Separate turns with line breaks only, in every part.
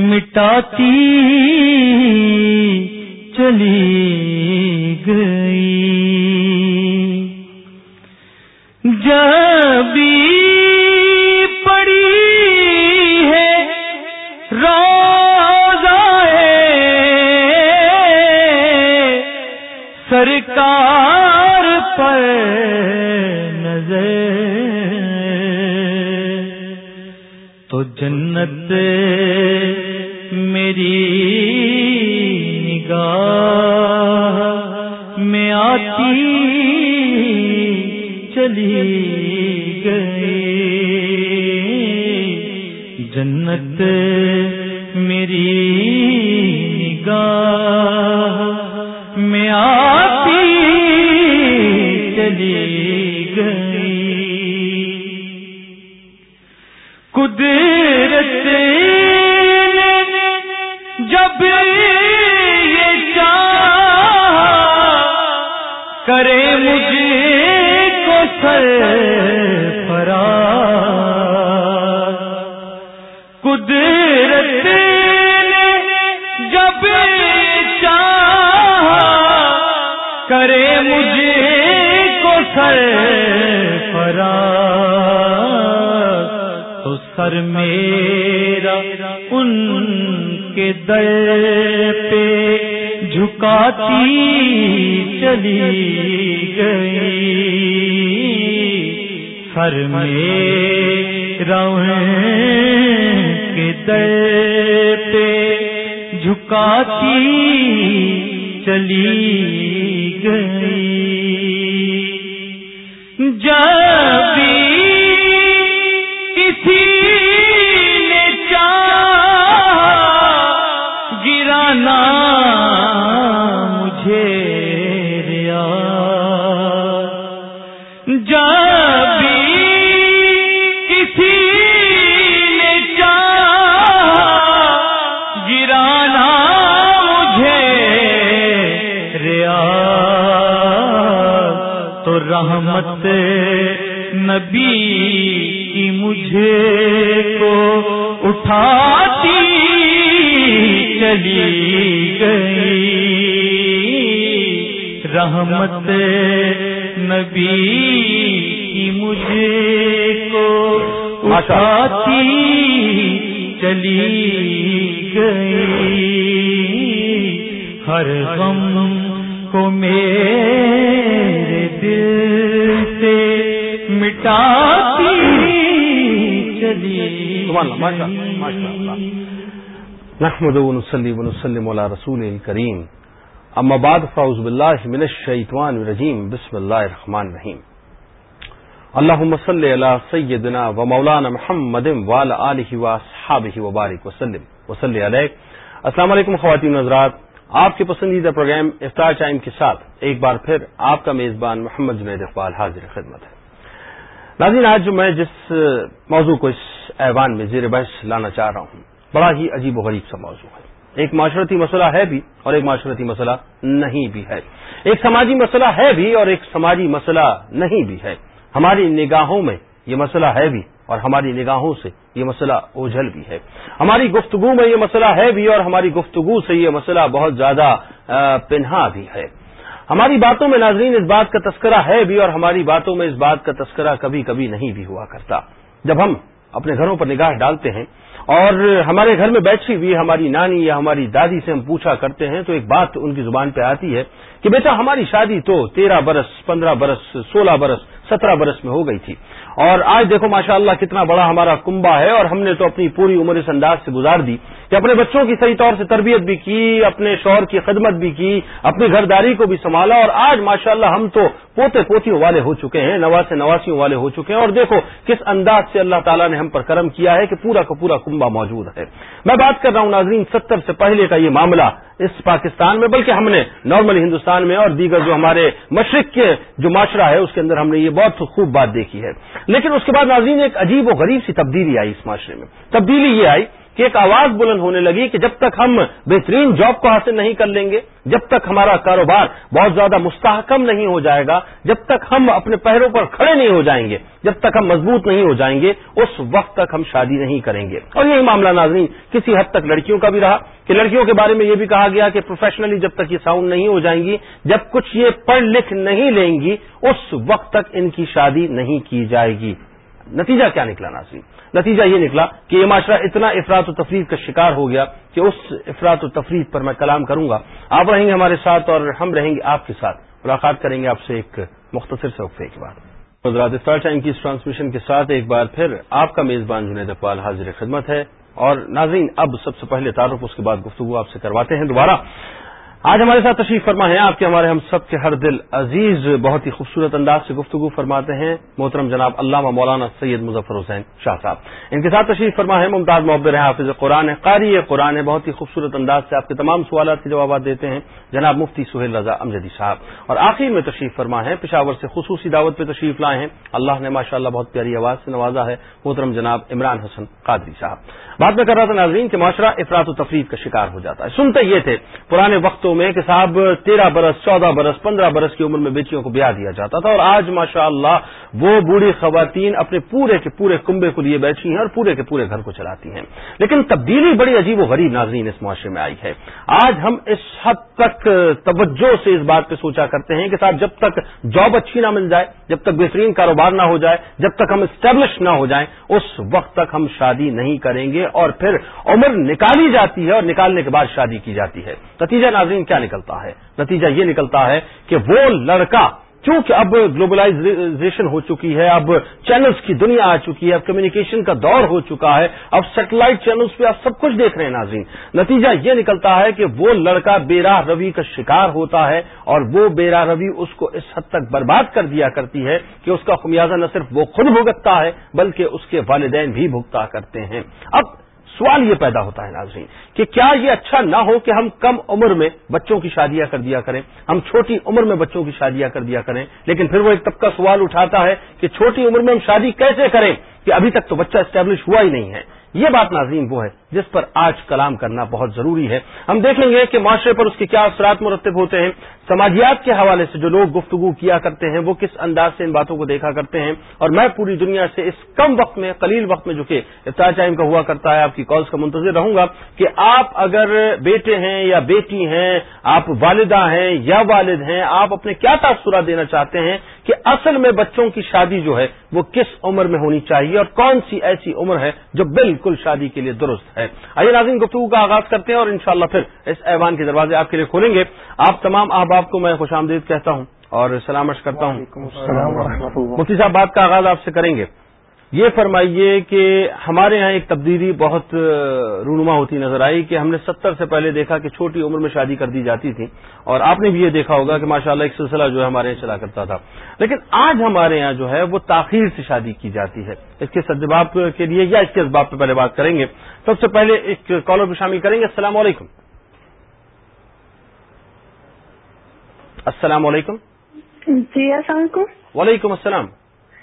مٹاتی چلی گئی۔ جب پڑی ہے روزہ سرکار پر نظر۔ تو جنت میری نگاہ میں آتی چلی گئی۔ جنت جب یہ چاہ کرے مجھے کو سر پرا قدرت جب چاہ کرے مجھے کو سر پرا تو سر میرا ان کے در پہ جھکاتی چلی گئی۔ سر میرا ان کے در پہ جھکاتی چلی گئی۔ جب جب کسی نے چاہ گرانا مجھے ریا تو رحمت نبی کی مجھے کو اٹھاتی چلی گئی رحمت نبی کی مجھے کو اٹھاتی چلی گئی۔ ہر غم کو میرے دل سے مٹاتی چلی
نحمد ونسلم علی رسول کریم۔ اما بعد فاؤز باللہ من الشیطان الرجیم، بسم اللہ الرحمن الرحیم۔ اللہم صلی علی سیدنا و مولانا محمد وعلى آلہ و اصحابہ وبارک وسلم۔ وصلی علیہ السلام علیکم خواتین حضرات۔ آپ کے پسندیدہ پروگرام افطار ٹائم کے ساتھ ایک بار پھر آپ کا میزبان محمد جنید اقبال حاضر خدمت ہے۔ ناظرین، آج میں جس موضوع کو اس ایوان میں زیر بحث لانا چاہ رہا ہوں، بڑا ہی عجیب و غریب سا موضوع ہے۔ ایک معاشرتی مسئلہ ہے بھی اور ایک معاشرتی مسئلہ نہیں بھی ہے۔ ایک سماجی مسئلہ ہے بھی اور ایک سماجی مسئلہ نہیں بھی ہے۔ ہماری نگاہوں میں یہ مسئلہ ہے بھی اور ہماری نگاہوں سے یہ مسئلہ اوجھل بھی ہے۔ ہماری گفتگو میں یہ مسئلہ ہے بھی اور ہماری گفتگو سے یہ مسئلہ بہت زیادہ پنہا بھی ہے۔ ہماری باتوں میں ناظرین اس بات کا تذکرہ ہے بھی اور ہماری باتوں میں اس بات کا تذکرہ کبھی کبھی نہیں بھی ہوا کرتا۔ جب ہم اپنے گھروں پر نگاہ ڈالتے ہیں اور ہمارے گھر میں بیٹھی ہوئی ہماری نانی یا ہماری دادی سے ہم پوچھا کرتے ہیں، تو ایک بات ان کی زبان پہ آتی ہے کہ بیٹا، ہماری شادی تو تیرہ برس، پندرہ برس، سولہ برس، سترہ برس میں ہو گئی تھی۔ اور آج دیکھو ماشاء اللہ کتنا بڑا ہمارا کنبا ہے، اور ہم نے تو اپنی پوری عمر اس انداز سے گزار دی کہ اپنے بچوں کی صحیح طور سے تربیت بھی کی، اپنے شوہر کی خدمت بھی کی، اپنی گھرداری کو بھی سنبھالا۔ اور آج ماشاء اللہ ہم تو پوتے پوتیوں والے ہو چکے ہیں، نواز نواسیوں والے ہو چکے ہیں اور دیکھو کس انداز سے اللہ تعالیٰ نے ہم پر کرم کیا ہے کہ پورا کا پورا کنبا موجود ہے۔ میں بات کر رہا ہوں ناظرین، ستر سے پہلے کا یہ معاملہ اس پاکستان میں، بلکہ ہم نے نارمل ہندوستان میں اور دیگر جو ہمارے مشرق کے جو معاشرہ ہے، اس کے اندر ہم نے یہ بہت خوب بات دیکھی ہے۔ لیکن اس کے بعد ناظرین، ایک عجیب و غریب سی تبدیلی آئی اس معاشرے میں۔ تبدیلی یہ آئی کہ ایک آواز بلند ہونے لگی کہ جب تک ہم بہترین جاب کو حاصل نہیں کر لیں گے، جب تک ہمارا کاروبار بہت زیادہ مستحکم نہیں ہو جائے گا، جب تک ہم اپنے پیروں پر کھڑے نہیں ہو جائیں گے، جب تک ہم مضبوط نہیں ہو جائیں گے، اس وقت تک ہم شادی نہیں کریں گے۔ اور یہی معاملہ ناظرین، کسی حد تک لڑکیوں کا بھی رہا، کہ لڑکیوں کے بارے میں یہ بھی کہا گیا کہ پروفیشنلی جب تک یہ ساؤنڈ نہیں ہو جائیں گی، جب کچھ یہ پڑھ لکھ نہیں لیں گی، اس وقت تک ان کی شادی نہیں کی جائے گی۔ نتیجہ کیا نکلا ناظرین نتیجہ یہ نکلا کہ یہ معاشرہ اتنا افراد و تفریح کا شکار ہو گیا کہ اس افراد و تفریح پر میں کلام کروں گا۔ آپ رہیں گے ہمارے ساتھ اور ہم رہیں گے آپ کے ساتھ۔ ملاقات کریں گے آپ سے ایک مختصر سے وقفے کے بعد۔ حضرات اسٹار ٹائم کی اس ٹرانسمیشن کے ساتھ ایک بار پھر آپ کا میزبان جنید اقبال حاضر خدمت ہے۔ اور ناظرین، اب سب سے پہلے تعارف، اس کے بعد گفتگو آپ سے کرواتے ہیں۔ دوبارہ آج ہمارے ساتھ تشریف فرما ہے آپ کے، ہمارے ہم سب کے ہر دل عزیز، بہت ہی خوبصورت انداز سے گفتگو فرماتے ہیں۔ محترم جناب علامہ مولانا سید مظفر حسین شاہ صاحب۔ ان کے ساتھ تشریف فرما ہے ممتاز محبر حافظ قرآن ہے قاری قرآن ہے بہت ہی خوبصورت انداز سے آپ کے تمام سوالات کے جوابات دیتے ہیں۔ جناب مفتی سہیل رضا امجدی صاحب۔ اور آخر میں تشریف فرما ہے، پشاور سے خصوصی دعوت پہ تشریف لائے ہیں۔ اللہ نے ماشاء اللہ بہت پیاری آواز سے نوازا ہے محترم جناب عمران حسن قادری صاحب۔ بات میں کر رہا تھا ناظرین کہ معاشرہ افراد و تفریح کا شکار ہو جاتا ہے۔ سنتے یہ تھے، پرانے وقتوں میں کہ صاحب تیرہ برس، چودہ برس، پندرہ برس کی عمر میں بیٹیوں کو بیاہ دیا جاتا تھا اور آج ماشاء اللہ وہ بوڑھی خواتین اپنے پورے کے پورے کنبے کو لیے بیٹھی ہیں اور پورے کے پورے گھر کو چلاتی ہیں۔ لیکن تبدیلی بڑی عجیب و غریب ناظرین اس معاشرے میں آئی ہے۔ آج ہم اس حد تک توجہ سے اس بات پہ سوچا کرتے ہیں کہ صاحب جب تک جاب اچھی نہ مل جائے، جب تک بہترین کاروبار نہ ہو جائے، جب تک ہم اسٹیبلش نہ ہو جائیں، اس وقت تک ہم شادی نہیں کریں گے اور پھر عمر نکالی جاتی ہے اور نکالنے کے بعد شادی کی جاتی ہے۔ نتیجہ ناظرین کیا نکلتا ہے؟ نتیجہ یہ نکلتا ہے کہ وہ لڑکا، چونکہ اب گلوبلائزیشن ہو چکی ہے، اب چینلز کی دنیا آ چکی ہے، اب کمیونیکیشن کا دور ہو چکا ہے، اب سیٹلائٹ چینلز پہ آپ سب کچھ دیکھ رہے ہیں ناظرین۔ نتیجہ یہ نکلتا ہے کہ وہ لڑکا بیراہ روی کا شکار ہوتا ہے اور وہ بیراہ روی اس کو اس حد تک برباد کر دیا کرتی ہے کہ اس کا خمیازہ نہ صرف وہ خود بھگتتا ہے، بلکہ اس کے والدین بھی بھگتا کرتے ہیں۔ اب سوال یہ پیدا ہوتا ہے ناظرین کہ کیا یہ اچھا نہ ہو کہ ہم کم عمر میں بچوں کی شادیاں کر دیا کریں؟ ہم چھوٹی عمر میں بچوں کی شادیاں کر دیا کریں؟ لیکن پھر وہ ایک طبقہ سوال اٹھاتا ہے کہ چھوٹی عمر میں ہم شادی کیسے کریں؟ کہ ابھی تک تو بچہ اسٹیبلش ہوا ہی نہیں ہے۔ یہ بات ناظرین وہ ہے جس پر آج کلام کرنا بہت ضروری ہے۔ ہم دیکھیں گے کہ معاشرے پر اس کے کیا اثرات مرتب ہوتے ہیں۔ سماجیات کے حوالے سے جو لوگ گفتگو کیا کرتے ہیں، وہ کس انداز سے ان باتوں کو دیکھا کرتے ہیں؟ اور میں پوری دنیا سے اس کم وقت میں، قلیل وقت میں جو کہ افطار ٹائم کا ہوا کرتا ہے، آپ کی کالز کا منتظر رہوں گا کہ آپ اگر بیٹے ہیں یا بیٹی ہیں، آپ والدہ ہیں یا والد ہیں، آپ اپنے کیا تاثرات دینا چاہتے ہیں کہ اصل میں بچوں کی شادی جو ہے، وہ کس عمر میں ہونی چاہیے اور کون سی ایسی عمر ہے جو بالکل شادی کے لیے درست ہے؟ آئیے ناظرین گفتگو کا آغاز کرتے ہیں اور انشاءاللہ پھر اس ایوان کے دروازے آپ کے لیے کھولیں گے۔ آپ تمام احباب کو میں خوش آمدید کہتا ہوں اور سلامت کرتا ہوں۔ مفتی صاحب بات کا آغاز آپ سے کریں گے۔ یہ فرمائیے کہ ہمارے یہاں ایک تبدیلی بہت رونما ہوتی نظر آئی کہ ہم نے ستر سے پہلے دیکھا کہ چھوٹی عمر میں شادی کر دی جاتی تھی اور آپ نے بھی یہ دیکھا ہوگا کہ ماشاءاللہ ایک سلسلہ جو ہے ہمارے یہاں چلا کرتا تھا۔ لیکن آج ہمارے یہاں جو ہے وہ تاخیر سے شادی کی جاتی ہے۔ اس کے سجباب کے لیے یا اس کے اسباب پہ پہلے بات کریں گے۔ سب سے پہلے ایک کالر بھی شامل کریں گے۔ السلام علیکم۔ السلام علیکم۔
جی السلام علیکم۔
وعلیکم السلام۔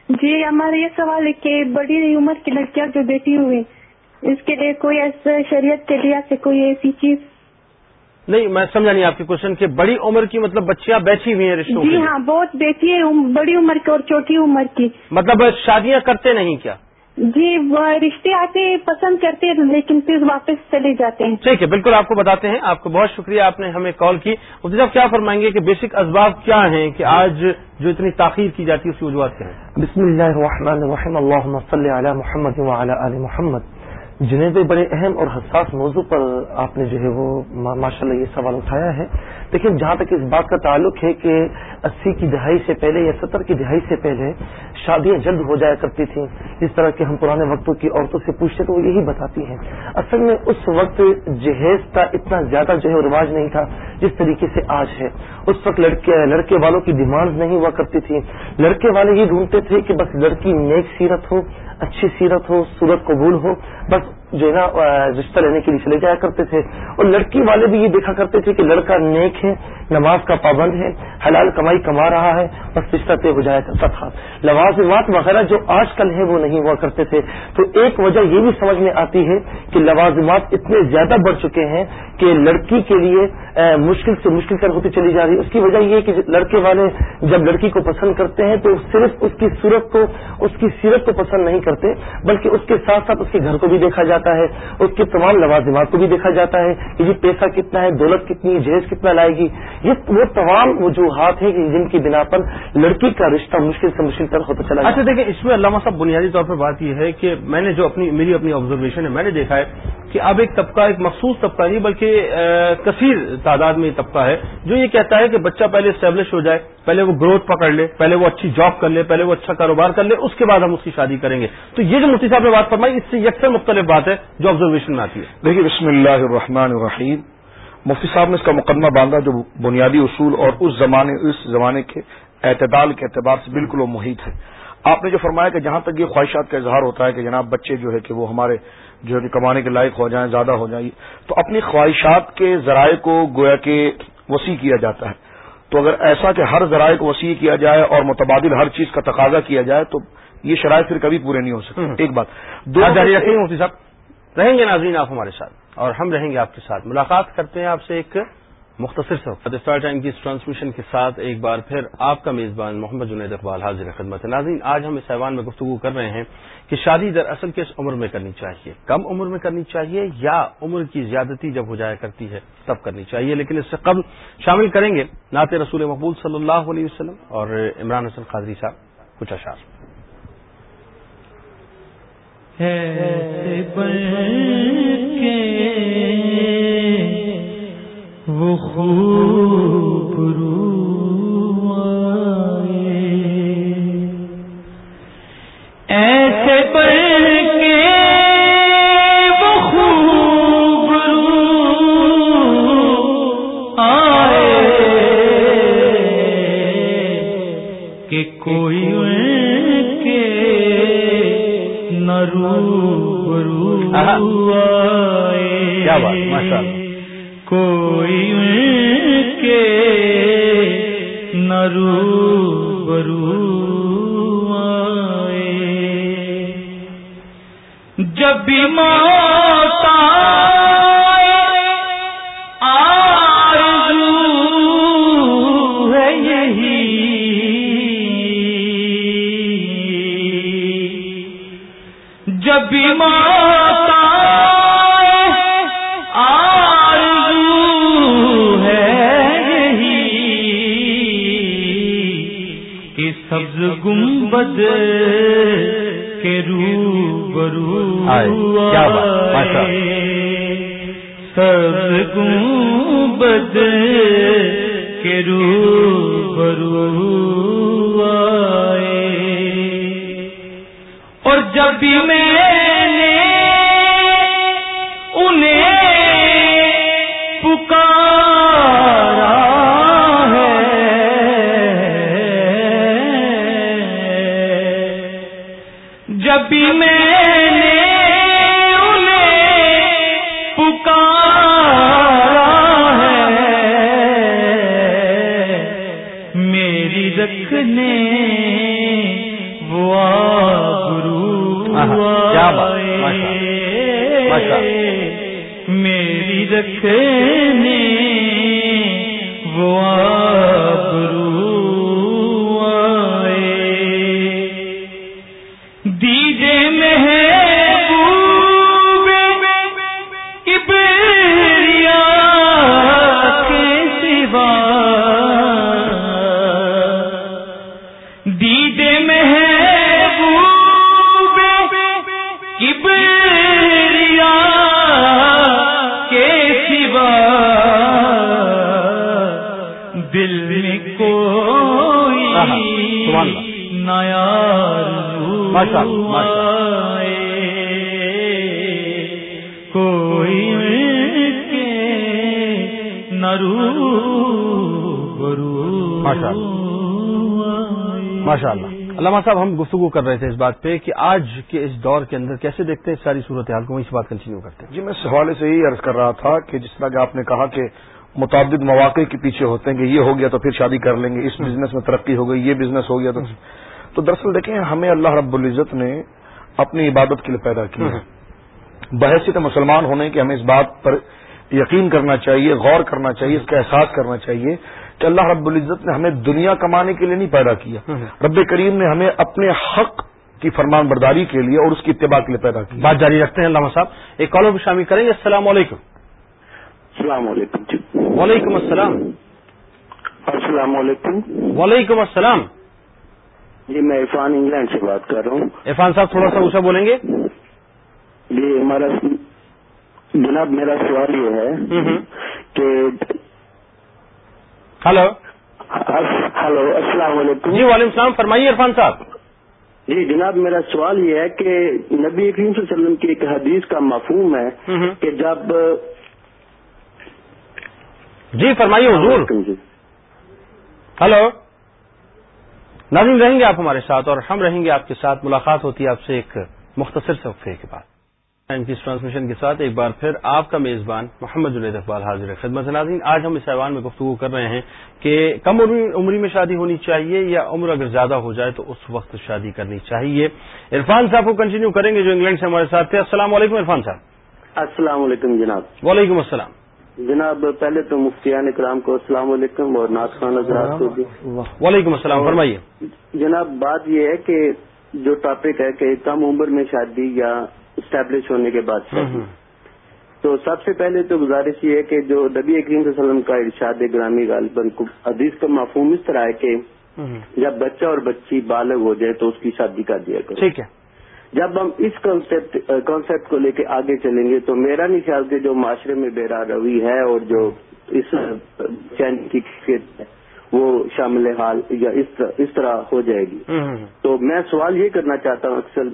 جی ہمارا یہ سوال ہے کہ بڑی عمر کی لڑکیاں جو بیٹی ہوئی اس کے لیے کوئی ایسا شریعت کے لحاظ سے کوئی ایسی چیز؟
نہیں میں سمجھا نہیں آپ کی کوشچن کہ بڑی عمر کی مطلب بچیاں بیٹھی ہوئی ہیں رشتوں
جی ہاں بہت بیٹی ہے بڑی عمر کی اور چھوٹی عمر کی۔
مطلب شادیاں کرتے نہیں کیا؟
جی وہ رشتے آتے پسند کرتے ہیں لیکن پھر واپس چلے جاتے ہیں۔
ٹھیک ہے بالکل آپ کو بتاتے ہیں۔ آپ کو بہت شکریہ آپ نے ہمیں کال کی۔ مفتی صاحب کیا فرمائیں گے کہ بیسک اسباب کیا ہیں کہ آج جو اتنی تاخیر کی جاتی ہے اس کی وجوہات کیا ہیں؟
بسم اللہ الرحمن الرحیم۔ اللہم صلی علی محمد وعلی آل محمد۔ جنید بڑے اہم اور حساس موضوع پر آپ نے جو ہے وہ ماشاء اللہ یہ سوال اٹھایا ہے۔ لیکن جہاں تک اس بات کا تعلق ہے کہ اسی کی دہائی سے پہلے یا ستر کی دہائی سے پہلے شادیاں جلد ہو جایا کرتی تھیں۔ جس طرح کہ ہم پرانے وقتوں کی عورتوں سے پوچھتے تو وہ یہی بتاتی ہیں۔ اصل میں اس وقت جہیز کا اتنا زیادہ جو ہے رواج نہیں تھا جس طریقے سے آج ہے۔ اس وقت لڑکے لڑکے والوں کی ڈیمانڈ نہیں ہوا کرتی تھی لڑکے والے یہ ڈھونڈتے تھے کہ بس لڑکی نیک سیرت ہو اچھی سیرت ہو صورت قبول ہو، بس جو ہے نا رشتہ لینے کے لیے چلے جایا کرتے تھے۔ اور لڑکی والے بھی یہ دیکھا کرتے تھے کہ لڑکا نیک ہے، نماز کا پابند ہے حلال کمائی کما رہا ہے بس رشتہ طے ہو جایا کرتا تھا لوازمات وغیرہ جو آج کل ہے وہ نہیں ہوا کرتے تھے۔ تو ایک وجہ یہ بھی سمجھ میں آتی ہے کہ لوازمات اتنے زیادہ بڑھ چکے ہیں کہ لڑکی کے لیے مشکل سے مشکل کر ہوتی چلی جا رہی ہے۔ اس کی وجہ یہ کہ لڑکے والے جب لڑکی کو پسند کرتے ہیں تو صرف اس کی صورت کو، اس کی سیرت کو پسند نہیں کرتے، بلکہ اس کے ساتھ ساتھ اس کے گھر کو بھی دیکھا جاتا ہے، اس کے تمام لوازمات کو بھی دیکھا جاتا ہے کہ جی پیسہ کتنا ہے، دولت کتنی جہیز کتنا لائے گی۔ یہ وہ تمام وجوہات ہیں جن کی بنا پر لڑکی کا رشتہ مشکل سے مشکل تر ہوتا چلا
اچھا دیکھیں اس میں علامہ صاحب بنیادی طور پر بات یہ ہے کہ میں نے جو اپنی میری اپنی آبزرویشن ہے میں نے دیکھا ہے کہ اب ایک طبقہ ایک مخصوص طبقہ نہیں بلکہ کثیر تعداد میں یہ طبقہ ہے جو یہ کہتا ہے کہ بچہ پہلے اسٹیبلش ہو جائے پہلے وہ گروتھ پکڑ لے پہلے وہ اچھی جاب کر لے پہلے وہ اچھا کاروبار کر لے اس کے بعد ہم اس کی شادی کریں گے۔ تو یہ جو مفتی صاحب نے بات فرمائی اس سے یکسر مختلف بات ہے جو آبزرویشن میں آتی ہے۔
دیکھیے بسم اللہ الرحمن الرحیم۔ مفتی صاحب نے اس کا مقدمہ باندھا جو بنیادی اصول اور اس زمانے اس زمانے کے اعتدال کے اعتبار سے بالکل وہ محیط ہے۔ آپ نے جو فرمایا کہ جہاں تک یہ خواہشات کا اظہار ہوتا ہے کہ جناب بچے جو ہے کہ وہ ہمارے جو ہے کہ کمانے کے لائق ہو جائیں زیادہ ہو جائیں تو اپنی خواہشات کے ذرائع کو گویا کہ وسیع کیا جاتا ہے۔ تو اگر ایسا کہ ہر ذرائع کو وسیع کیا جائے اور متبادل ہر چیز کا تقاضا کیا جائے تو یہ شرائط پھر کبھی پورے نہیں ہو سکتے۔ ایک بات۔
دو صاحب؟ رہیں گے ناظرین آپ ہمارے ساتھ اور ہم رہیں گے آپ کے ساتھ۔ ملاقات کرتے ہیں آپ سے ایک مختصر ٹائم کی اس ٹرانسمیشن کے ساتھ ایک بار پھر آپ کا میزبان محمد جنید اقبال حاضر خدمت ناظرین، آج ہم اس ایوان میں گفتگو کر رہے ہیں کہ شادی در اصل کس عمر میں کرنی چاہیے؟ کم عمر میں کرنی چاہیے یا عمر کی زیادتی جب ہو جایا کرتی ہے تب کرنی چاہیے؟ لیکن اس سے قبل شامل کریں گے نعت رسول مقبول صلی اللہ علیہ وسلم اور عمران حسن قادری صاحب۔ کچھ اشار
وہ خوب رو ایسے گنبد کے رو برو اور جب بھی میں میری نیا کوئی کے نرو
ماشاء اللہ۔ علامہ صاحب ہم گفتگو کر رہے تھے اس بات پہ کہ آج کے اس دور کے اندر کیسے دیکھتے ہیں ساری صورتحال کو؟ اس بات کنٹینیو کرتے ہیں۔
جی میں اس حوالے سے یہی عرض کر رہا تھا کہ جس طرح کہ آپ نے کہا کہ متعدد مواقع کے پیچھے ہوتے ہیں کہ یہ ہو گیا تو پھر شادی کر لیں گے اس بزنس میں ترقی ہو گئی یہ بزنس ہو گیا تو تو دراصل دیکھیں ہمیں اللہ رب العزت نے اپنی عبادت کے لیے پیدا کیا ہے۔ بحثیت مسلمان ہونے کے ہمیں اس بات پر یقین کرنا چاہیے غور کرنا چاہیے اس کا احساس کرنا چاہیے کہ اللہ رب العزت نے ہمیں دنیا کمانے کے لیے نہیں پیدا کیا۔ رب کریم نے ہمیں اپنے حق کی فرمان برداری کے لیے اور اس کی اتباع کے لیے پیدا کیا۔
بات جاری رکھتے ہیں علامہ صاحب۔ ایک کالوں کو شامل کریں گے۔ السلام علیکم۔
السلام علیکم جی۔
وعلیکم السلام.
السلام علیکم.
وعلیکم السلام.
جی میں عرفان انگلینڈ سے بات کر رہا ہوں.
عرفان صاحب تھوڑا سا اونچا بولیں گے؟
جی ہمارا جناب میرا سوال یہ ہے کہ
ہلو.
ہلو السلام علیکم.
جی وعلیکم السلام. فرمائیے عرفان صاحب.
جی جناب میرا سوال یہ ہے کہ نبی کریم صلی اللہ علیہ وسلم کی ایک حدیث کا مفہوم ہے کہ جب
جی فرمائیے حضور۔
جی۔
ہلو۔ ناظرین رہیں گے آپ ہمارے ساتھ اور ہم رہیں گے آپ کے ساتھ ملاقات ہوتی ہے آپ سے ایک مختصر وقفے کے بعد۔ ٹرانسمیشن کے ساتھ ایک بار پھر آپ کا میزبان محمد جنید اقبال حاضر خدمت ناظرین آج ہم اس ایوان میں گفتگو کر رہے ہیں کہ کم عمری میں شادی ہونی چاہیے یا عمر اگر زیادہ ہو جائے تو اس وقت شادی کرنی چاہیے۔ عرفان صاحب کو کنٹینیو کریں گے جو انگلینڈ سے ہمارے ساتھ تھے۔ السلام علیکم عرفان صاحب۔
السلام علیکم جناب۔
وعلیکم السلام۔
جناب پہلے تو مفتیان کرام کو السلام علیکم اور ناز خان حضرات کو بھی۔
وعلیکم السلام فرمائیے۔
جناب بات یہ ہے کہ جو ٹاپک ہے کہ کم عمر میں شادی یا اسٹیبلش ہونے کے بعد شادی۔ تو سب سے پہلے تو گزارش یہ ہے کہ جو نبی کریم صلی اللہ علیہ وسلم کا ارشاد گرامی غالباً حدیث کا مفہوم اس طرح ہے کہ جب بچہ اور بچی بالغ ہو جائے تو اس کی شادی کر دیا کرو۔
ٹھیک ہے۔
جب ہم اس کانسیپٹ کو لے کے آگے چلیں گے تو میرا نہیں خیال کہ جو معاشرے میں بیرا روی ہے اور جو اس چین کی وہ شامل حال یا اس طرح ہو جائے گی۔ تو میں سوال یہ کرنا چاہتا ہوں اکثر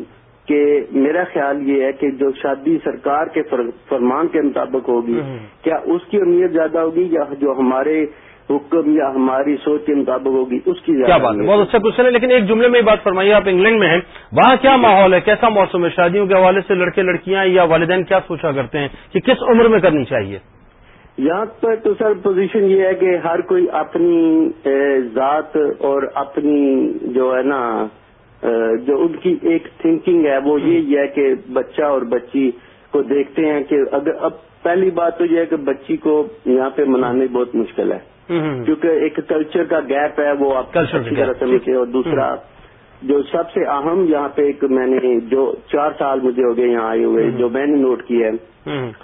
کہ میرا خیال یہ ہے کہ جو شادی سرکار کے فرمان کے مطابق ہوگی کیا اس کی اہمیت زیادہ ہوگی یا جو ہمارے حکم یا ہماری سوچ کے مطابق ہوگی اس کی
کیا بات ہے؟ بہت اچھا کوشچن ہے لیکن ایک جملے میں یہ بات فرمائیے آپ انگلینڈ میں ہیں وہاں کیا ماحول ہے؟ کیسا موسم ہے؟ شادیوں کے حوالے سے لڑکے لڑکیاں یا والدین کیا سوچا کرتے ہیں کہ کس عمر میں کرنی چاہیے؟
یہاں پر تو سر پوزیشن یہ ہے کہ ہر کوئی اپنی ذات اور اپنی جو ہے نا جو ان کی ایک تھنکنگ ہے وہ یہی ہے کہ بچہ اور بچی کو دیکھتے ہیں کہ اگر اب پہلی بات تو یہ ہے کہ بچی کو یہاں پہ منانے بہت مشکل ہے۔ کیونکہ ایک کلچر کا گیپ ہے وہ آپ اچھی طرح سمجھتے اور دوسرا جو سب سے اہم یہاں پہ ایک میں نے جو چار سال مجھے ہو گئے یہاں آئے ہوئے جو میں نے نوٹ کیا ہے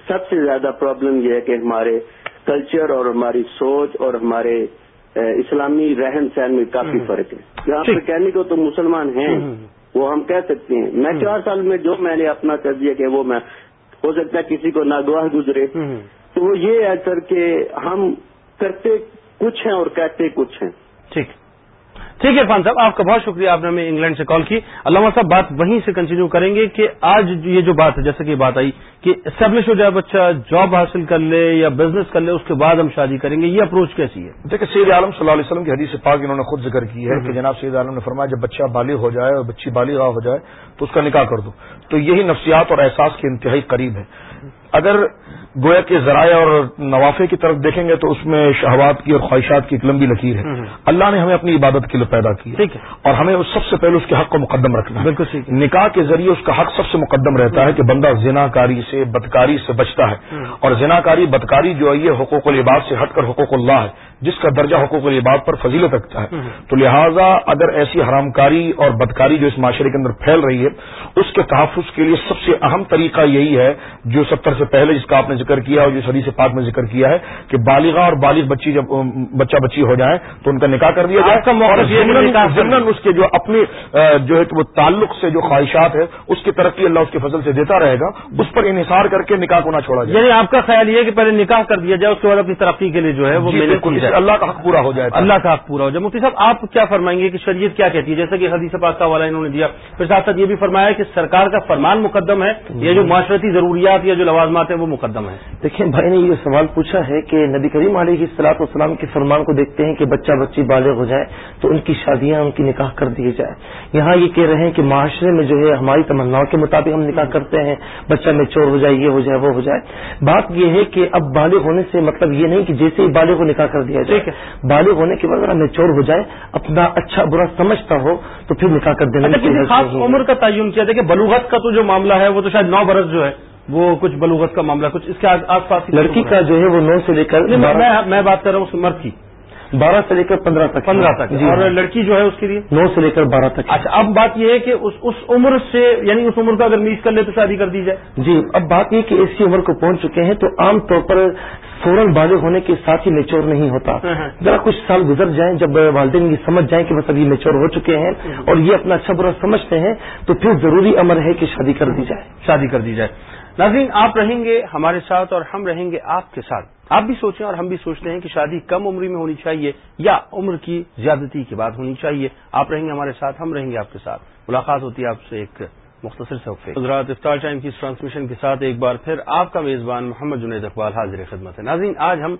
سب سے زیادہ پرابلم یہ ہے کہ ہمارے کلچر اور ہماری سوچ اور ہمارے اسلامی رہن سہن میں کافی فرق ہے۔ یہاں پہ کہنے کو تو مسلمان ہیں وہ ہم کہہ سکتے ہیں۔ میں چار سال میں جو میں نے اپنا تجزیہ کیا وہ میں ہو سکتا ہے کسی کو ناگواہ گزرے۔ تو وہ یہ ہے سر کہ ہم کرتے کچھ ہیں اور کہتے کچھ ہیں۔
ٹھیک۔ ٹھیک ہے فان صاحب آپ کا بہت شکریہ آپ نے ہمیں انگلینڈ سے کال کی۔ علامہ صاحب بات وہیں سے کنٹینیو کریں گے کہ آج یہ جو بات ہے جیسے کہ بات آئی کہ اسٹیبلش ہو جائے بچہ جاب حاصل کر لے یا بزنس کر لے اس کے بعد ہم شادی کریں گے۔ یہ اپروچ کیسی ہے؟
دیکھیں سید عالم صلی اللہ علیہ وسلم کی حدیث پاک انہوں نے خود ذکر کی ہے کہ جناب سید عالم نے فرمایا جب بچہ بالغ ہو جائے اور بچی بالغ ہو جائے تو اس کا نکاح کر دو۔ تو یہی نفسیات اور احساس کے انتہائی قریب ہے اگر گویا کے ذرائع اور نوافے کی طرف دیکھیں گے تو اس میں شہوات کی اور خواہشات کی ایک لمبی لکیر ہے۔ اللہ نے ہمیں اپنی عبادت کے لیے پیدا کی
ٹھیک ہے۔
اور ہمیں اس سب سے پہلے اس کے حق کو مقدم رکھنا ہے۔
بالکل
نکاح کے ذریعے اس کا حق سب سے مقدم رہتا ہے کہ بندہ زنا کاری سے بدکاری سے بچتا ہے۔ اور زنا کاری بدکاری جو ہے یہ حقوق العباد سے ہٹ کر حقوق اللہ ہے۔ جس کا درجہ حقوق العباد پر فضیلت رکھتا ہے۔ تو لہٰذا اگر ایسی حرام کاری اور بدکاری جو اس معاشرے کے اندر پھیل رہی ہے اس کے تحفظ کے لیے سب سے اہم طریقہ یہی ہے جو ستر سے پہلے جس کا آپ نے ذکر کیا اور جو حدیث پاک میں ذکر کیا ہے کہ بالغاہ اور بالغ بچی جب بچہ بچی ہو جائے تو ان کا نکاح کر دیا جائے۔ ضمن اس کے جو اپنے جو ہے وہ تعلق سے جو خواہشات ہے اس کی ترقی اللہ اس کے فضل سے دیتا رہے گا۔ اس پر انحصار کر کے نکاح کو نہ چھوڑا جائے۔
یعنی آپ کا خیال یہ کہ پہلے نکاح کر دیا جائے اس کے بعد اپنی ترقی کے لیے جو ہے وہ
بالکل اللہ کا حق پورا ہو جائے
اللہ کا حق پورا ہو جائے۔ مفتی صاحب آپ کیا فرمائیں گے کہ شریعت کیا کہتی ہے؟ جیسے کہ حدیث پاک کا والا انہوں نے دیا۔ پھر ساتھ ساتھ یہ بھی فرمایا کہ سرکار کا فرمان مقدم ہے یہ جو معاشرتی ضروریات یا جو لوازمات ہیں وہ مقدم ہیں۔
دیکھیں بھائی نے یہ سوال پوچھا ہے کہ نبی کریم علیہ السلاط والسلام کے فرمان کو دیکھتے ہیں کہ بچہ بچی بالغ ہو جائے تو ان کی شادیاں ان کی نکاح کر دی جائے۔ یہاں یہ کہہ رہے ہیں کہ معاشرے میں جو ہے ہماری تمناؤں کے مطابق ہم نکاح کرتے ہیں۔ بچہ میں چور ہو جائے یہ ہو جائے وہ ہو جائے۔ بات یہ ہے کہ اب بالغ ہونے سے مطلب یہ نہیں کہ جیسے ہی بالغ کو نکاح کر دیا جائے بالغ ہونے کے بعد اگر ہمیں چور ہو جائے اپنا اچھا برا سمجھتا ہو تو پھر نکاح کر دینا
اچھا، خاص عمر کا تعین کیا؟ تھا کہ بلوغت کا تو جو معاملہ ہے وہ تو شاید نو برس جو ہے وہ کچھ بلوغت کا معاملہ کچھ اس کے آس پاس
لڑکی کا جو ہے وہ نو سے لے کر
میں بات کر رہا ہوں مرد کی
بارہ سے لے کر پندرہ تک
پندرہ تک جی۔ اور لڑکی جو ہے اس کے لیے؟
نو سے لے کر بارہ تک
اچھا اب بات یہ ہے کہ اس عمر سے یعنی اس عمر کا اگر میز کر لے تو شادی کر دی جائے۔
جی اب بات یہ کہ ایسی عمر کو پہنچ چکے ہیں تو عام طور پر فوراً بالغ ہونے کے ساتھ ہی میچور نہیں ہوتا۔
ہاں، ہاں۔
ذرا کچھ سال گزر جائیں جب والدین یہ سمجھ جائیں کہ بس ابھی میچور ہو چکے ہیں اور یہ اپنا اچھا برا سمجھتے ہیں تو پھر ضروری امر ہے کہ شادی کر دی جائے۔
شادی کر دی جائے۔ ناظرین، آپ رہیں گے ہمارے ساتھ اور ہم رہیں گے آپ کے ساتھ۔ آپ بھی سوچیں اور ہم بھی سوچتے ہیں کہ شادی کم عمری میں ہونی چاہیے یا عمر کی زیادتی کی بات ہونی چاہیے۔ آپ رہیں گے ہمارے ساتھ، ہم رہیں گے آپ کے ساتھ۔ ملاقات ہوتی ہے آپ سے ایک مختصر سے حضرات افطار ٹائم کی ٹرانسمیشن کے ساتھ ایک بار پھر آپ کا میزبان محمد جنید اقبال حاضر خدمت ہے۔ ناظرین، آج ہم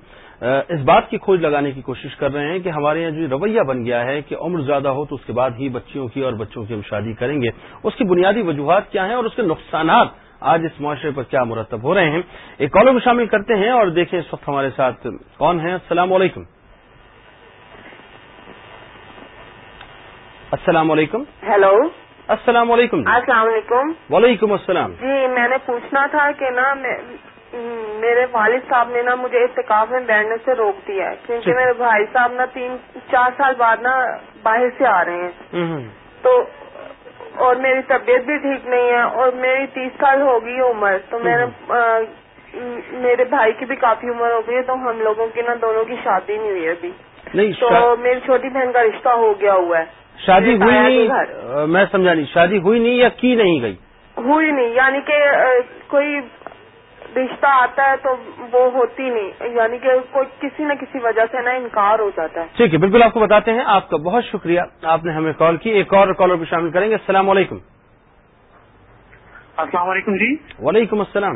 اس بات کی کھوج لگانے کی کوشش کر رہے ہیں کہ ہمارے یہاں جو رویہ بن گیا ہے کہ عمر زیادہ ہو تو اس کے بعد ہی بچیوں کی اور بچوں کی ہم شادی کریں گے۔ اس کی بنیادی وجوہات کیا ہیں اور اس کے نقصانات آج اس معاشرے پر کیا مرتب ہو رہے ہیں؟ ایک کالوں کو شامل کرتے ہیں اور دیکھیں اس وقت ہمارے ساتھ کون ہیں۔ السلام علیکم۔ السلام علیکم۔
ہیلو۔
السلام علیکم۔
السلام علیکم۔
وعلیکم السلام۔
جی میں نے پوچھنا تھا کہ نا میرے والد صاحب نے نا مجھے اتقاف میں بیٹھنے سے روک دیا ہے کیونکہ میرے بھائی صاحب نا تین چار سال بعد نا باہر سے آ رہے ہیں۔ تو اور میری طبیعت بھی ٹھیک نہیں ہے اور میری تیس سال ہو گئی عمر تو میں نے میرے بھائی کی بھی کافی عمر ہو گئی ہے تو ہم لوگوں کی نا دونوں کی شادی نہیں ہوئی ابھی۔
نہیں
تو میری چھوٹی بہن کا رشتہ ہو گیا ہوا ہے۔
شادی ہوئی نہیں میں سمجھا نہیں شادی ہوئی نہیں یا کی نہیں گئی؟
ہوئی نہیں یعنی کہ کوئی رشتہ آتا ہے تو وہ ہوتی نہیں یعنی کہ کوئی کسی نہ کسی وجہ سے نا انکار ہو جاتا ہے۔
ٹھیک ہے بالکل آپ کو بتاتے ہیں۔ آپ کا بہت شکریہ آپ نے ہمیں کال کی۔ ایک اور کالر بھی شامل کریں گے۔ السلام علیکم۔
السلام علیکم جی۔
وعلیکم السلام۔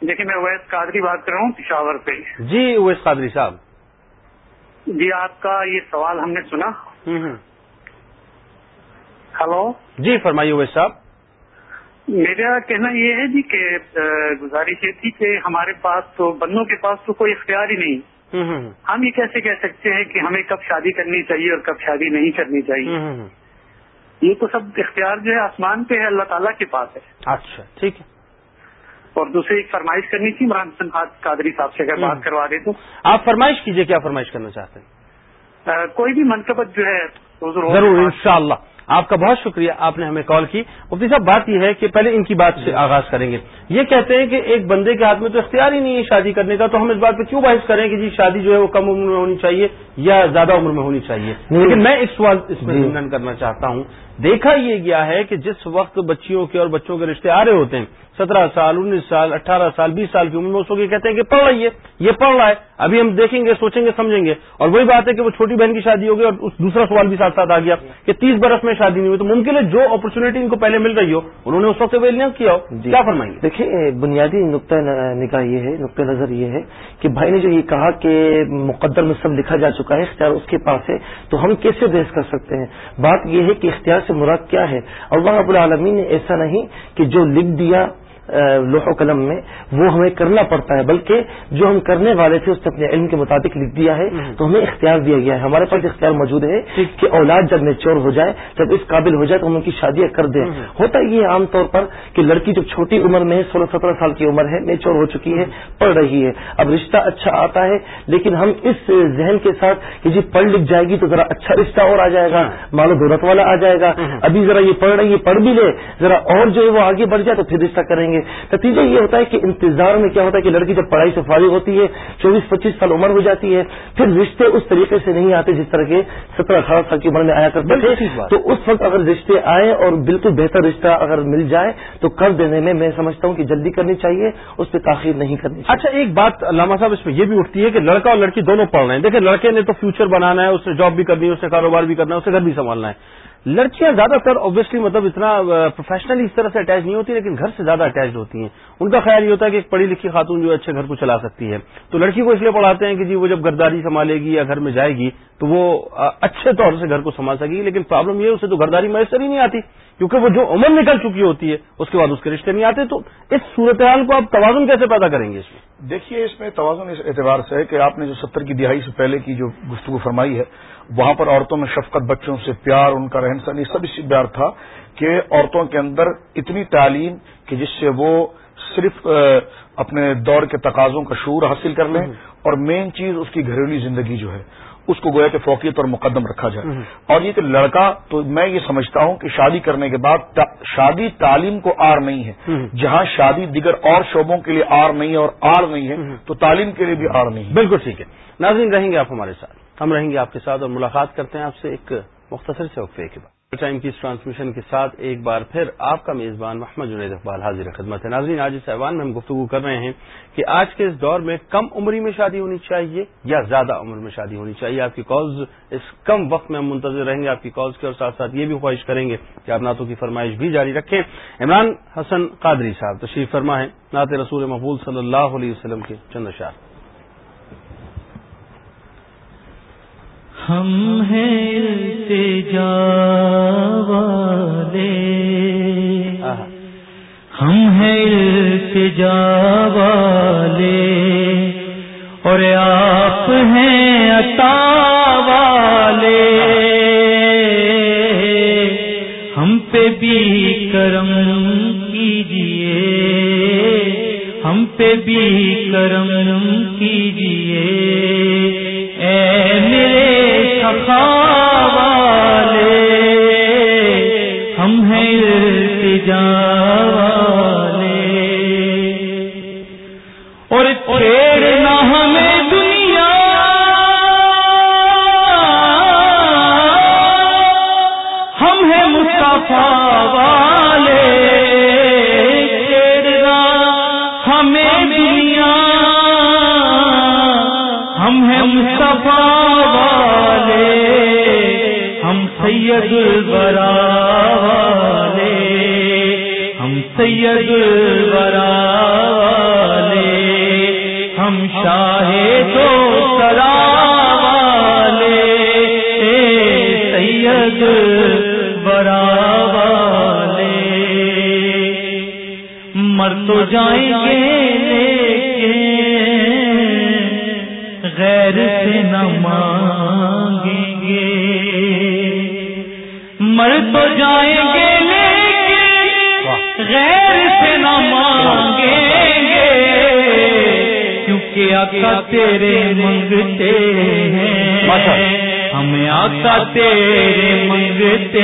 دیکھیے میں اویس قادری بات کر رہا ہوں پشاور سے۔
جی اویس قادری صاحب۔
جی آپ کا یہ سوال ہم نے سنا۔ ہلو۔
جی فرمائیے اویس صاحب۔
میرا کہنا یہ ہے جی کہ گزارش یہ تھی کہ ہمارے پاس تو بندوں کے پاس تو کوئی اختیار ہی نہیں۔ ہم یہ کیسے کہہ سکتے ہیں کہ ہمیں کب شادی کرنی چاہیے اور کب شادی نہیں کرنی چاہیے؟ یہ تو سب اختیار جو ہے آسمان پہ ہے اللہ تعالیٰ کے پاس ہے۔
اچھا ٹھیک ہے۔
اور دوسری ایک فرمائش کرنی تھی عمران حسن قادری صاحب سے اگر بات کروا دے تو۔
آپ فرمائش کیجیے کیا فرمائش کرنا چاہتے
ہیں؟ کوئی بھی منقبت جو ہے
ضرور انشاءاللہ۔ آپ کا بہت شکریہ آپ نے ہمیں کال کی۔ مفتی صاحب بات یہ ہے کہ پہلے ان کی بات سے آغاز کریں گے۔ یہ کہتے ہیں کہ ایک بندے کے ہاتھ میں تو اختیار ہی نہیں ہے شادی کرنے کا تو ہم اس بات پہ کیوں باعث کریں کہ جی شادی جو ہے وہ کم عمر میں ہونی چاہیے؟ یا زیادہ عمر میں ہونی چاہیے۔ لیکن میں ایک سوال اس میں ضمن کرنا چاہتا ہوں۔ دیکھا یہ گیا ہے کہ جس وقت بچیوں کے اور بچوں کے رشتے آ رہے ہوتے ہیں سترہ سال انیس سال اٹھارہ سال بیس سال کی عمر میں اس کو یہ کہتے ہیں کہ پڑھ رہی ہے یہ پڑھ رہا ہے ابھی ہم دیکھیں گے سوچیں گے سمجھیں گے۔ اور وہی بات ہے کہ وہ چھوٹی بہن کی شادی ہوگی اور دوسرا سوال بھی ساتھ ساتھ آ گیا کہ تیس برس میں شادی نہیں ہوئی تو ممکن ہے جو اپرچونیٹی ان کو پہلے مل رہی ہو انہوں نے اس وقت اویل نہیں کیا ہو۔ جی۔ کیا فرمائیں گے
دیکھیے بنیادی نقطۂ نگاہ یہ ہے نقطۂ نظر یہ ہے کہ بھائی نے جو یہ کہا کہ مقدر میں سب لکھا جا چکا چکا ہے اختیار اس کے پاس ہے، تو ہم کیسے بحث کر سکتے ہیں؟ بات یہ ہے کہ اختیار سے مراد کیا ہے؟ اللہ رب العالمین نے ایسا نہیں کہ جو لکھ دیا لوح و قلم میں وہ ہمیں کرنا پڑتا ہے بلکہ جو ہم کرنے والے تھے اس نے اپنے علم کے مطابق لکھ دیا ہے تو ہمیں اختیار دیا گیا ہے۔ ہمارے پاس اختیار موجود ہے کہ اولاد جب میچور ہو جائے جب اس قابل ہو جائے تو ہم ان کی شادیاں کر دیں۔ ہوتا یہ عام طور پر کہ لڑکی جب چھوٹی عمر میں ہے سولہ سترہ سال کی عمر ہے میچور ہو چکی ہے پڑھ رہی ہے۔ اب رشتہ اچھا آتا ہے لیکن ہم اس ذہن کے ساتھ کہ جی پڑھ لکھ جائے گی تو ذرا اچھا رشتہ اور آ جائے گا مالو دولت والا آ جائے گا۔ ابھی ذرا یہ پڑھ رہی ہے پڑھ بھی لے ذرا اور جو ہے وہ آگے بڑھ جائے تو پھر رشتہ کریں گے نتیجہ یہ ہوتا ہے کہ انتظار میں کیا ہوتا ہے کہ لڑکی جب پڑھائی سے فارغ ہوتی ہے چوبیس پچیس سال عمر ہو جاتی ہے پھر رشتے اس طریقے سے نہیں آتے جس طرح کے سترہ اٹھارہ سال کی عمر میں آیا کرتے تھے۔ تو اس وقت اگر رشتے آئے اور بالکل بہتر رشتہ اگر مل جائے تو کر دینے میں میں سمجھتا ہوں کہ جلدی کرنی چاہیے اس پہ تاخیر نہیں کرنی چاہیے۔
اچھا ایک بات علامہ صاحب اس میں یہ بھی اٹھتی ہے کہ لڑکا اور لڑکی دونوں پڑھ رہے ہیں۔ دیکھیں لڑکے نے تو فیوچر بنانا ہے اسے جاب بھی کرنی ہے اسے کاروبار بھی کرنا ہے اسے گھر بھی سنبھالنا ہے۔ لڑکیاں زیادہ تر آبویسلی مطلب اتنا پروفیشنلی اس طرح سے اٹیچ نہیں ہوتی، لیکن گھر سے زیادہ اٹیچ ہوتی ہیں۔ ان کا خیال یہ ہوتا ہے کہ ایک پڑھی لکھی خاتون جو ہے اچھے گھر کو چلا سکتی ہے۔ تو لڑکی کو اس لیے پڑھاتے ہیں کہ جی وہ جب گرداری سنبھالے گی یا گھر میں جائے گی، تو وہ اچھے طور سے گھر کو سنبھال سکے گی۔ لیکن پرابلم یہ ہے، اسے تو گرداری میسر ہی نہیں آتی۔ کیونکہ وہ جو عمر نکل چکی ہوتی ہے، اس کے بعد اس کے رشتے نہیں آتے۔ تو اس صورتحال کو آپ توازن کیسے پیدا کریں گے اس میں؟
دیکھیے اس میں توازن اس اعتبار سے ہے کہ آپ نے جو ستر کی دہائی سے پہلے کی جو گفتگو فرمائی ہے وہاں پر عورتوں میں شفقت بچوں سے پیار ان کا رہن سہن یہ سب اسی پیار تھا کہ عورتوں کے اندر اتنی تعلیم کہ جس سے وہ صرف اپنے دور کے تقاضوں کا شعور حاصل کر لیں اور مین چیز اس کی گھریلو زندگی جو ہے۔ اس کو گویا کہ فوقیت اور مقدم رکھا جائے۔ اور یہ کہ لڑکا تو میں یہ سمجھتا ہوں کہ شادی کرنے کے بعد شادی تعلیم کو آر نہیں ہے۔ جہاں شادی دیگر اور شعبوں کے لیے آر نہیں ہے اور آر نہیں ہے تو تعلیم کے لیے بھی آر نہیں ہے۔
بالکل ٹھیک ہے۔ ناظرین رہیں گے آپ ہمارے ساتھ۔ ہم رہیں گے آپ کے ساتھ اور ملاقات کرتے ہیں آپ سے ایک مختصر سے وقفے کے بعد۔ ٹائم کی اس ٹرانسمیشن کے ساتھ ایک بار پھر آپ کا میزبان محمد جنید اقبال حاضر خدمت ہے۔ ناظرین، آج اس ایوان میں ہم گفتگو کر رہے ہیں کہ آج کے اس دور میں کم عمری میں شادی ہونی چاہیے یا زیادہ عمر میں شادی ہونی چاہیے؟ آپ کی کالز اس کم وقت میں ہم منتظر رہیں گے، آپ کی کالز کے اور ساتھ ساتھ یہ بھی خواہش کریں گے کہ آپ نعتوں کی فرمائش بھی جاری رکھیں۔ عمران حسن قادری صاحب، تشریف فرما ہے، نعت رسول مقبول صلی اللہ علیہ وسلم کے چند اشار
ہم ہیں التجا والے۔ ہم ہیں التجا والے۔ اور آپ ہیں عطا والے۔ ہم پہ بھی کرم کیجیے ہم پہ بھی کرم کیجیے ہیں مصطفیٰ سید البرا سید تیرے منگتے ہیں۔ ہمیں آقا تیرے منگتے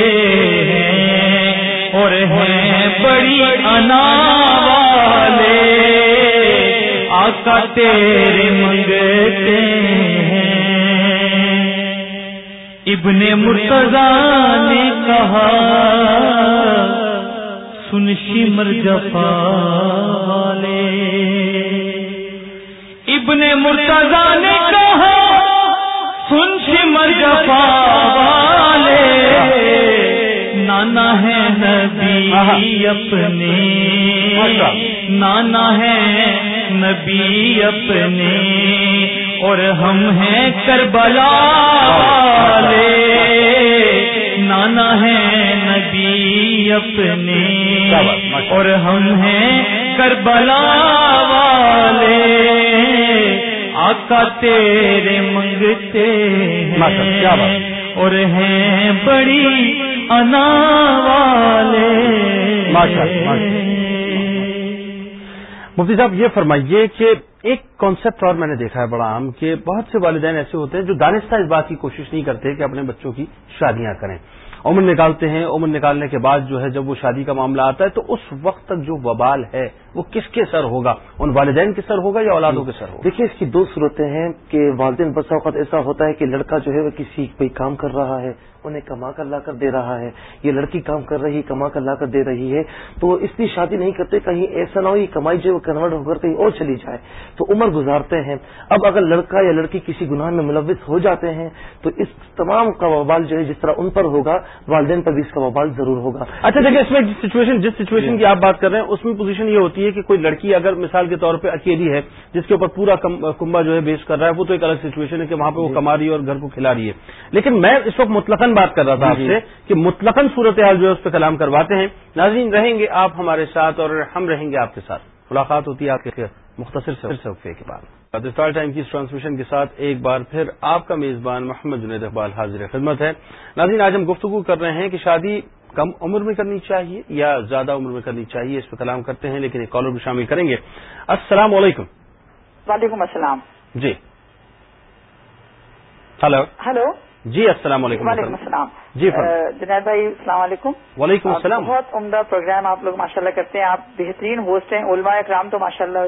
ہیں۔ اور ہیں بڑی انا والے۔ آقا تیرے منگتے ہیں۔ ابن مرتضا نے کہا سنشی مر لے مرتضا نے کہا سنشی مر والے، نانا ہے نبی اپنے، نانا ہے نبی اپنے، اور ہم ہیں کربلا والے، نانا ہے نبی اپنے، اور ہم ہیں کربلا والے۔ آقا تیرے منگتے ہیں اور ہیں بڑی انا والے۔
مفتی صاحب یہ فرمائیے کہ ایک کانسیپٹ اور میں نے دیکھا ہے بڑا عام کہ بہت سے والدین ایسے ہوتے ہیں جو دانستہ اس بات کی کوشش نہیں کرتے کہ اپنے بچوں کی شادیاں کریں۔ عمر نکالتے ہیں عمر نکالنے کے بعد جو ہے جب وہ شادی کا معاملہ آتا ہے تو اس وقت تک جو وبال ہے وہ کس کے سر ہوگا؟ ان والدین کے سر ہوگا یا اولادوں کے سر ہوگا؟
دیکھیے اس کی دو صورتیں ہیں کہ والدین بسا اوقات ایسا ہوتا ہے کہ لڑکا جو ہے وہ کسی کوئی کام کر رہا ہے انہیں کما کر لا کر دے رہا ہے یہ لڑکی کام کر رہی ہے کما کر لا کر دے رہی ہے تو اس لیے شادی نہیں کرتے کہیں ایسا نہ ہو یہ کمائی جو کنورٹ ہو کر کہیں اور چلی جائے۔ تو عمر گزارتے ہیں۔ اب اگر لڑکا یا لڑکی کسی گناہ میں ملوث ہو جاتے ہیں تو اس تمام کا وبال جو ہے جس طرح ان پر ہوگا والدین پر بھی اس کا وبال ضرور ہوگا۔
اچھا دیکھیں اس میں جس سچویشن جس سچویشن کی آپ بات کر رہے ہیں اس میں پوزیشن یہ ہوتی ہے کہ کوئی لڑکی اگر مثال کے طور پہ اکیلی ہے جس کے اوپر پورا کنبا جو ہے بیس کر رہا ہے وہ تو ایک الگ سچویشن ہے کہ وہاں پہ وہ جی۔ کما رہی ہے اور گھر کو کھلا رہی ہے۔ لیکن میں اس وقت مطلقاً بات کر رہا تھا جی، آپ سے کہ مطلقاً صورتحال جو ہے اس پہ کلام کرواتے ہیں۔ ناظرین رہیں گے آپ ہمارے ساتھ اور ہم رہیں گے آپ کے ساتھ۔ ملاقات ہوتی ہے آپ کے مختصر وقفے کے بعد پاکستان ٹائم کی ٹرانسمیشن کے ساتھ ایک بار پھر آپ کا میزبان محمد جنید اقبال حاضر خدمت ہے۔ ناظرین آج ہم گفتگو کر رہے ہیں کہ شادی کم عمر میں کرنی چاہیے یا زیادہ عمر میں کرنی چاہیے اس پہ کلام کرتے ہیں لیکن ایک کالر بھی شامل کریں گے۔ السلام علیکم۔
وعلیکم السلام۔
جی۔ ہلو۔
ہلو۔
جی السلام علیکم
وعلیکم السلام۔
جی
جنید بھائی السلام علیکم۔
وعلیکم السلام۔
بہت عمدہ پروگرام آپ لوگ ماشاء اللہ کرتے ہیں۔ آپ بہترین ہوسٹ ہیں علماء اکرام تو ماشاء اللہ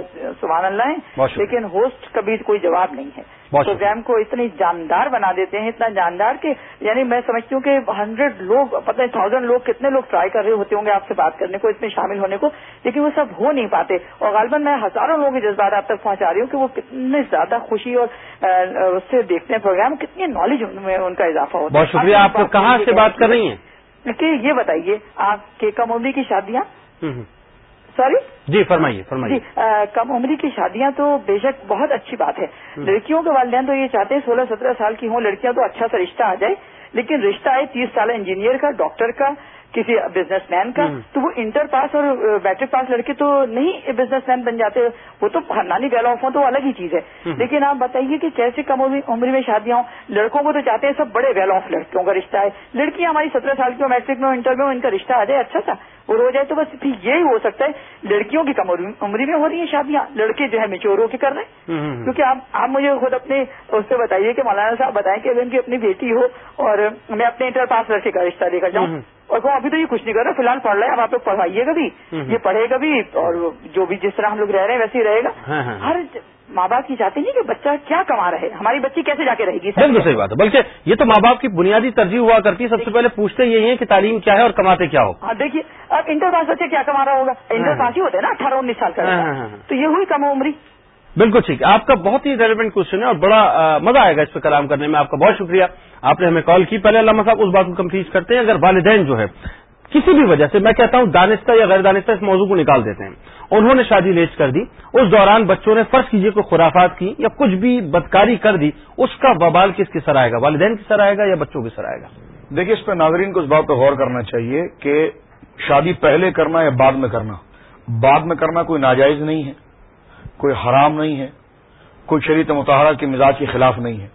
سبحان اللہ ہیں۔ لیکن ہوسٹ کبھی کوئی جواب نہیں ہے۔ پروگرام کو اتنی جاندار بنا دیتے ہیں اتنا جاندار کہ یعنی میں سمجھتی ہوں کہ ہنڈریڈ لوگ پتہ تھاؤزینڈ لوگ کتنے لوگ ٹرائی کر رہے ہوتے ہوں گے آپ سے بات کرنے کو اس میں شامل ہونے کو لیکن وہ سب ہو نہیں پاتے۔ اور غالباً میں ہزاروں لوگوں کے جذبات آپ تک پہنچا رہی ہوں کہ وہ کتنے زیادہ خوشی اور اس سے دیکھتے ہیں پروگرام کتنی نالج میں ان کا اضافہ ہوتا
ہے۔ بہت شکریہ آپ کہاں سے بات کر رہی ہیں؟
کہ یہ بتائیے آپ کے کم عمری کی شادیاں؟ سوری؟
جی فرمائیے فرمائیے۔
جی کم عمری کی شادیاں تو بے شک بہت اچھی بات ہے۔ لڑکیوں کے والدین تو یہ چاہتے ہیں سولہ سترہ سال کی ہوں لڑکیاں تو اچھا سا رشتہ آ جائے۔ لیکن رشتہ آئے تیس سال انجینئر کا ڈاکٹر کا کسی بزنس مین کا تو وہ انٹر پاس اور میٹرک پاس لڑکے تو نہیں بزنس مین بن جاتے۔ وہ تو خاندانی ویل آف ہوں تو الگ ہی چیز ہے۔ لیکن آپ بتائیے کہ کیسے کم عمر میں شادیاں ہوں؟ لڑکوں کو تو چاہتے ہیں سب بڑے ویل آف لڑکیوں کا رشتہ ہے۔ لڑکیاں ہماری سترہ سال کی میٹرک میں انٹر میں ان کا رشتہ آ جائے اچھا سا۔ اور ہو جائے تو بس پھر یہی ہو سکتا ہے لڑکیوں کی کم عمری میں ہو رہی ہیں شادیاں لڑکے جو ہے میچور ہو کے کر رہے ہیں۔ کیونکہ آپ آپ مجھے خود اپنے اس سے بتائیے کہ مولانا صاحب بتائیں کہ اگر ان کی اپنی بیٹی ہو اور میں اپنے انٹر پاس لڑکے کا رشتہ لے کر جاؤں اور وہ ابھی تو یہ کچھ نہیں کر رہا فی الحال پڑھ رہے ہیں اب آپ لوگ پڑھائیے گا بھی۔ یہ پڑھے گا بھی اور جو بھی جس طرح ہم لوگ رہ رہے ہیں ویسے ہی رہے گا۔ ہاں، ہاں۔ ہر ماں باپ کی چاہتے ہیں کہ بچہ کیا کما رہے ہماری بچی کیسے جا کے رہے گی؟
بالکل صحیح بات ہے۔ بلکہ یہ تو ماں باپ کی بنیادی ترجیح ہوا کرتی ہے۔ سب سے پہلے پوچھتے یہی ہیں کہ تعلیم کیا ہے اور کماتے کیا ہو۔
ہاں دیکھیے اب انٹر پاس بچے کیا کما رہا ہوگا؟ انٹر پاس ہی ہوتے ہیں نا اٹھارہ انیس سال کا تو یہ ہوئی کم عمری۔
بالکل ٹھیک۔ آپ کا بہت ہی ریلیونٹ کوشچن ہے اور بڑا مزہ آئے گا اس پہ کلام کرنے میں۔ آپ کا بہت شکریہ۔ آپ نے ہمیں کال کی۔ پہلے علامہ صاحب اس بات کو کمپلیٹ کرتے ہیں۔ اگر والدین جو ہے کسی بھی وجہ سے، میں کہتا ہوں دانستہ یا غیر دانستہ اس موضوع کو نکال دیتے ہیں۔ انہوں نے شادی لیچ کر دی، اس دوران بچوں نے فرض کیجیے کوئی خرافات کی یا کچھ بھی بدکاری کر دی، اس کا ببال کس کے سر آئے گا؟ والدین کی سر آئے گا یا بچوں کے سر آئے گا؟
دیکھیے، اس پہ ناظرین کو اس بات پہ غور کرنا چاہیے کہ شادی پہلے کرنا یا بعد میں کرنا۔ بعد میں کرنا کوئی ناجائز نہیں ہے، کوئی حرام نہیں ہے، کوئی شریعت متحرہ کے مزاج کے خلاف نہیں ہے۔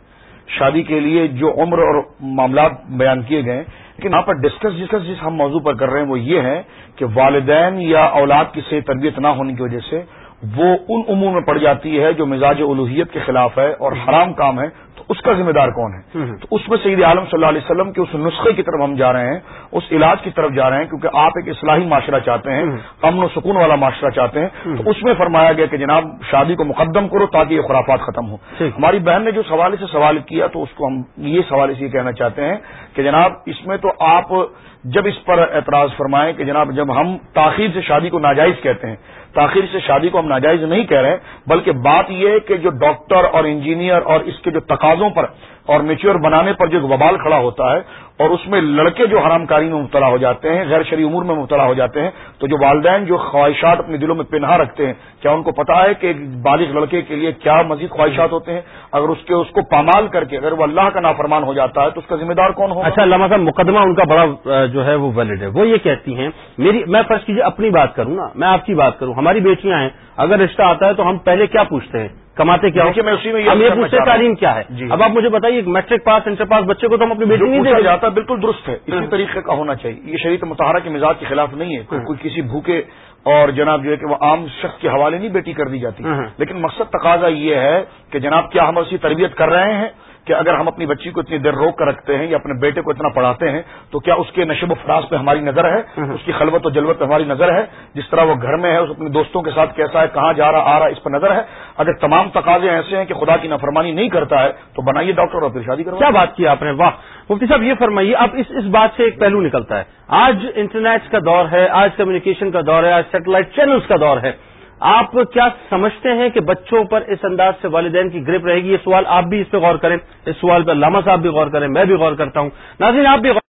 شادی کے لیے جو عمر اور معاملات بیان کیے گئے لیکن یہاں پر ڈسکس ڈسکس جس ہم موضوع پر کر رہے ہیں وہ یہ ہے کہ والدین یا اولاد کی صحیح تربیت نہ ہونے کی وجہ سے وہ ان امور میں پڑ جاتی ہے جو مزاج الوحیت کے خلاف ہے اور حرام کام ہے تو اس کا ذمہ دار کون ہے؟ تو اس میں سعید عالم صلی اللہ علیہ وسلم کے اس نسخے کی طرف ہم جا رہے ہیں اس علاج کی طرف جا رہے ہیں کیونکہ آپ ایک اصلاحی معاشرہ چاہتے ہیں امن و سکون والا معاشرہ چاہتے ہیں تو اس میں فرمایا گیا کہ جناب شادی کو مقدم کرو تاکہ یہ خرافات ختم ہو ہماری بہن نے جو سوال سے سوال کیا تو اس کو ہم یہ سوال یہ کہنا چاہتے ہیں کہ جناب اس میں تو آپ جب اس پر اعتراض فرمائیں کہ جناب جب ہم تاخیر سے شادی کو ناجائز کہتے ہیں تاخیر سے شادی کو ہم ناجائز نہیں کہہ رہے بلکہ بات یہ ہے کہ جو ڈاکٹر اور انجینئر اور اس کے جو تقاضوں پر اور میچور بنانے پر جو وبال کھڑا ہوتا ہے اور اس میں لڑکے جو حرام کاری میں مبتلا ہو جاتے ہیں، غیر شرعی امور میں مبتلا ہو جاتے ہیں، تو جو والدین جو خواہشات اپنے دلوں میں پنہا رکھتے ہیں، کیا ان کو پتا ہے کہ ایک بالغ لڑکے کے لیے کیا مزید خواہشات ہوتے ہیں؟ اگر اس کے اس کو پامال کر کے اگر وہ اللہ کا نافرمان ہو جاتا ہے، تو اس کا ذمہ دار کون ہو
اچھا علامہ صاحب، مقدمہ ان کا بڑا جو ہے وہ ویلڈ ہے۔ وہ یہ کہتی ہیں، میری، میں فرض کیجیے اپنی بات کروں نا، میں آپ کی بات کروں، ہماری بیٹیاں ہیں، اگر رشتہ آتا ہے تو ہم پہلے کیا پوچھتے ہیں؟ کماتے کیا میں اسی میں یہ پوچھتے تعلیم کیا ہے؟ جی۔ اب آپ مجھے بتائیے میٹرک پاس انٹر پاس بچے کو تو ہم اپنی بیٹی نہیں دے
جاتا بالکل درست ہے اسی ہاں۔ طریقے کا ہونا چاہیے۔ یہ شریعت متحرہ کے مزاج کے خلاف نہیں ہے۔ ہاں۔ کوئی کسی بھوکے اور جناب جو ہے کہ وہ عام شخص کے حوالے نہیں بیٹی کر دی جاتی۔ ہاں۔ لیکن مقصد تقاضا یہ ہے کہ جناب کیا ہم اسی تربیت کر رہے ہیں؟ کہ اگر ہم اپنی بچی کو اتنی دیر روک کر رکھتے ہیں یا اپنے بیٹے کو اتنا پڑھاتے ہیں تو کیا اس کے نشب و فراز پہ ہماری نظر ہے؟ اس کی خلوت و جلوت پہ ہماری نظر ہے؟ جس طرح وہ گھر میں ہے اس اپنے دوستوں کے ساتھ کیسا ہے کہاں جا رہا آ رہا اس پر نظر ہے؟ اگر تمام تقاضے ایسے ہیں کہ خدا کی نافرمانی نہیں کرتا ہے تو بنائیے ڈاکٹر اور پھر شادی کرو
کیا بات کی آپ نے؟ واہ۔ مفتی صاحب یہ فرمائیے اب اس اس بات سے ایک پہلو نکلتا ہے۔ آج انٹرنیٹ کا دور ہے آج کمیونیکیشن کا دور ہے آج سیٹلائٹ چینلز کا دور ہے۔ آپ کیا سمجھتے ہیں کہ بچوں پر اس انداز سے والدین کی گرپ رہے گی؟ یہ سوال آپ بھی اس پہ غور کریں، اس سوال پہ علامہ صاحب بھی غور کریں، میں بھی غور کرتا ہوں۔ ناظرین، آپ بھی غور